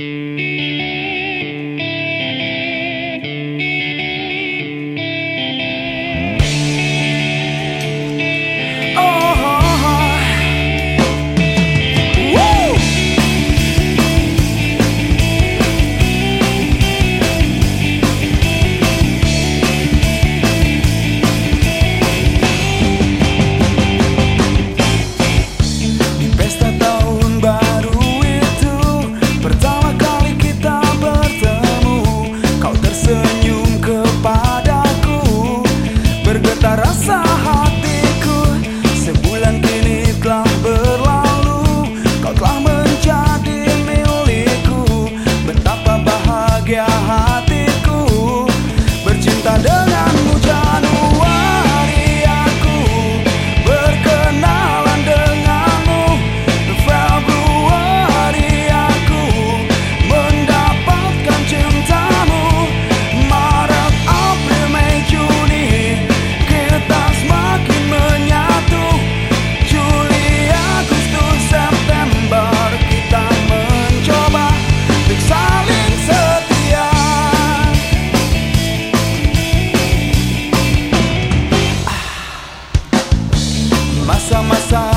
you masa-masa.